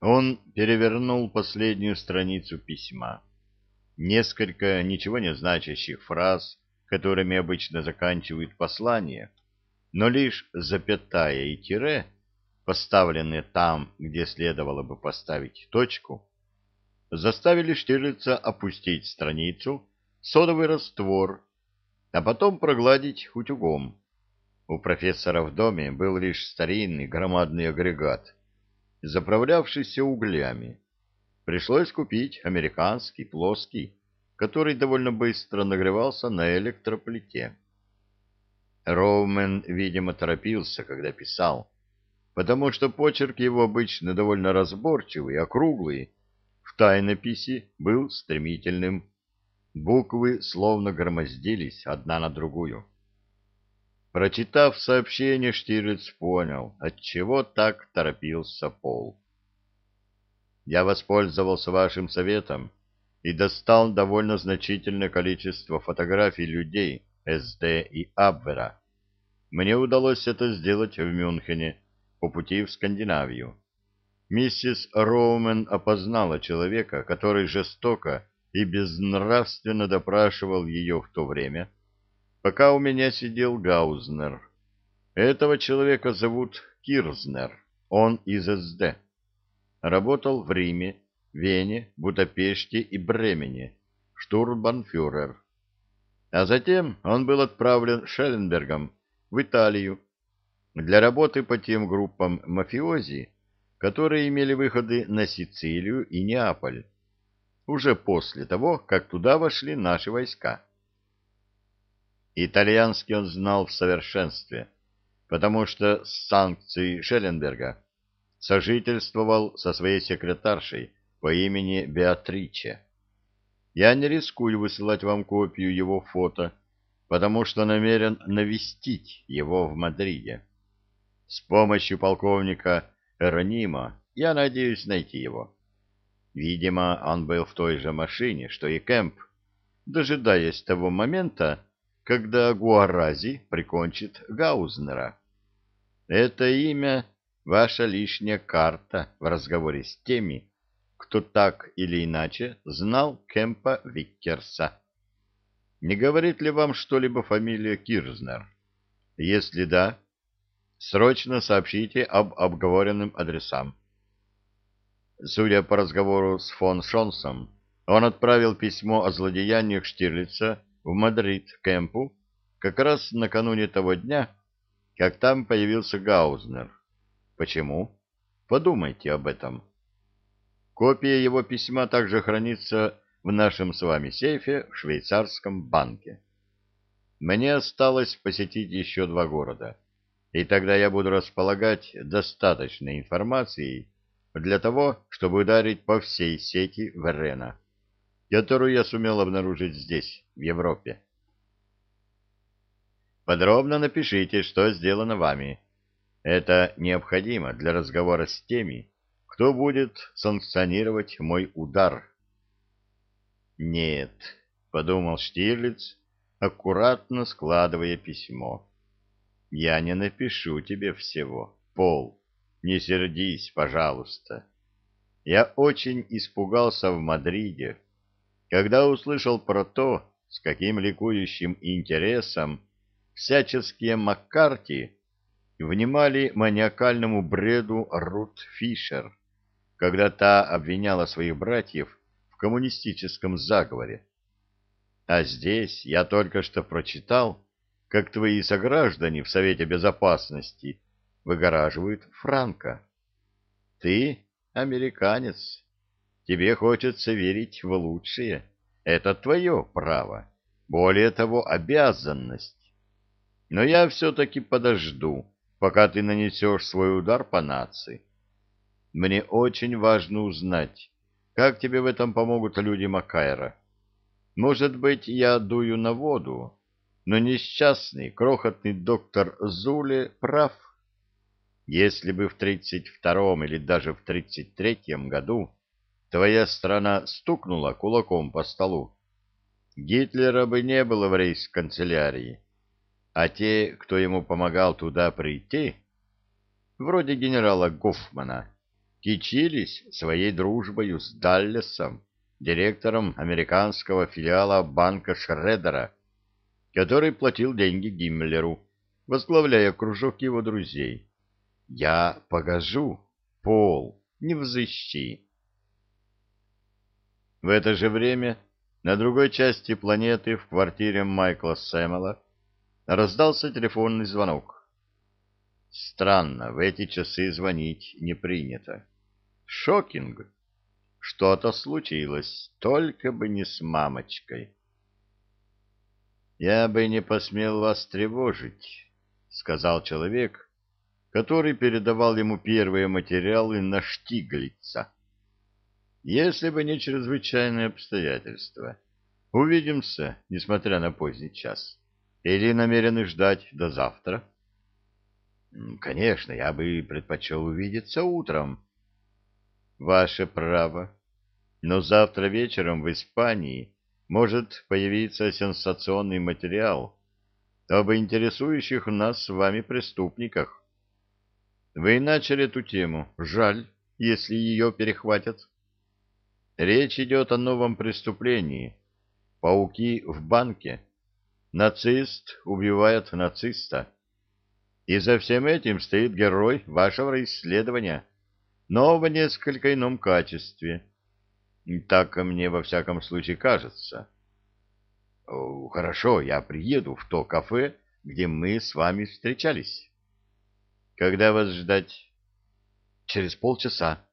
Он перевернул последнюю страницу письма. Несколько ничего не значащих фраз, которыми обычно заканчивают послание, но лишь запятая и тире, поставленные там, где следовало бы поставить точку, заставили Штирлица опустить страницу содовый раствор, а потом прогладить утюгом. У профессора в доме был лишь старинный громадный агрегат, заправлявшийся углями. Пришлось купить американский, плоский, который довольно быстро нагревался на электроплите. Роумен, видимо, торопился, когда писал, потому что почерк его обычно довольно разборчивый, округлый, в тайнописи был стремительным. Буквы словно громоздились одна на другую. Прочитав сообщение, Штирлиц понял, отчего так торопился Пол. «Я воспользовался вашим советом и достал довольно значительное количество фотографий людей СД и Абвера. Мне удалось это сделать в Мюнхене по пути в Скандинавию. Миссис Роумен опознала человека, который жестоко и безнравственно допрашивал ее в то время, пока у меня сидел Гаузнер. Этого человека зовут Кирзнер, он из СД. Работал в Риме, Вене, Будапеште и Бремене, штурмбанфюрер. А затем он был отправлен Шелленбергом в Италию для работы по тем группам мафиози, которые имели выходы на Сицилию и Неаполь, уже после того, как туда вошли наши войска. Итальянский он знал в совершенстве, потому что с санкций Шелленберга сожительствовал со своей секретаршей по имени Беатриче. Я не рискую высылать вам копию его фото, потому что намерен навестить его в Мадриде. С помощью полковника Эронима я надеюсь найти его. Видимо, он был в той же машине, что и Кэмп, дожидаясь того момента, когда Гуарази прикончит Гаузнера. Это имя — ваша лишняя карта в разговоре с теми, кто так или иначе знал Кемпа Виккерса. Не говорит ли вам что-либо фамилия Кирзнер? Если да, срочно сообщите об обговоренным адресам. Судя по разговору с фон Шонсом, он отправил письмо о злодеяниях Штирлица в Мадрид Кемпу как раз накануне того дня, как там появился Гаузнер. Почему? Подумайте об этом. Копия его письма также хранится в нашем с вами сейфе в швейцарском банке. Мне осталось посетить еще два города, и тогда я буду располагать достаточной информацией для того, чтобы ударить по всей сети Верена, которую я сумел обнаружить здесь, в Европе. Подробно напишите, что сделано вами. Это необходимо для разговора с теми, кто будет санкционировать мой удар. Нет, подумал Штирлиц, аккуратно складывая письмо. Я не напишу тебе всего, Пол. Не сердись, пожалуйста. Я очень испугался в Мадриде, когда услышал про то, с каким ликующим интересом всяческие Маккарти внимали маниакальному бреду Рут Фишер, когда та обвиняла своих братьев в коммунистическом заговоре. А здесь я только что прочитал, как твои сограждане в Совете Безопасности выгораживают Франка. Ты американец. Тебе хочется верить в лучшее. Это твое право. Более того, обязанность. Но я все-таки подожду, пока ты нанесешь свой удар по нации. Мне очень важно узнать, как тебе в этом помогут люди Макайра. Может быть, я дую на воду, но несчастный, крохотный доктор Зуле прав. Если бы в 32-м или даже в 33-м году твоя страна стукнула кулаком по столу, Гитлера бы не было в рейс-канцелярии, а те, кто ему помогал туда прийти, вроде генерала Гофмана, кичились своей дружбою с Даллесом, директором американского филиала банка Шредера, который платил деньги Гиммлеру, возглавляя кружок его друзей. Я погожу, Пол, не взыщи. В это же время на другой части планеты в квартире Майкла Сэмела раздался телефонный звонок. Странно, в эти часы звонить не принято. Шокинг. Что-то случилось, только бы не с мамочкой. «Я бы не посмел вас тревожить», — сказал человек, который передавал ему первые материалы на Штиглица. «Если бы не чрезвычайные обстоятельства. Увидимся, несмотря на поздний час. Или намерены ждать до завтра?» «Конечно, я бы предпочел увидеться утром». «Ваше право. Но завтра вечером в Испании...» может появиться сенсационный материал об интересующих нас с вами преступниках. Вы начали эту тему. Жаль, если ее перехватят. Речь идет о новом преступлении. Пауки в банке. Нацист убивает нациста. И за всем этим стоит герой вашего исследования, но в несколько ином качестве. Так мне во всяком случае кажется. Хорошо, я приеду в то кафе, где мы с вами встречались. Когда вас ждать? Через полчаса.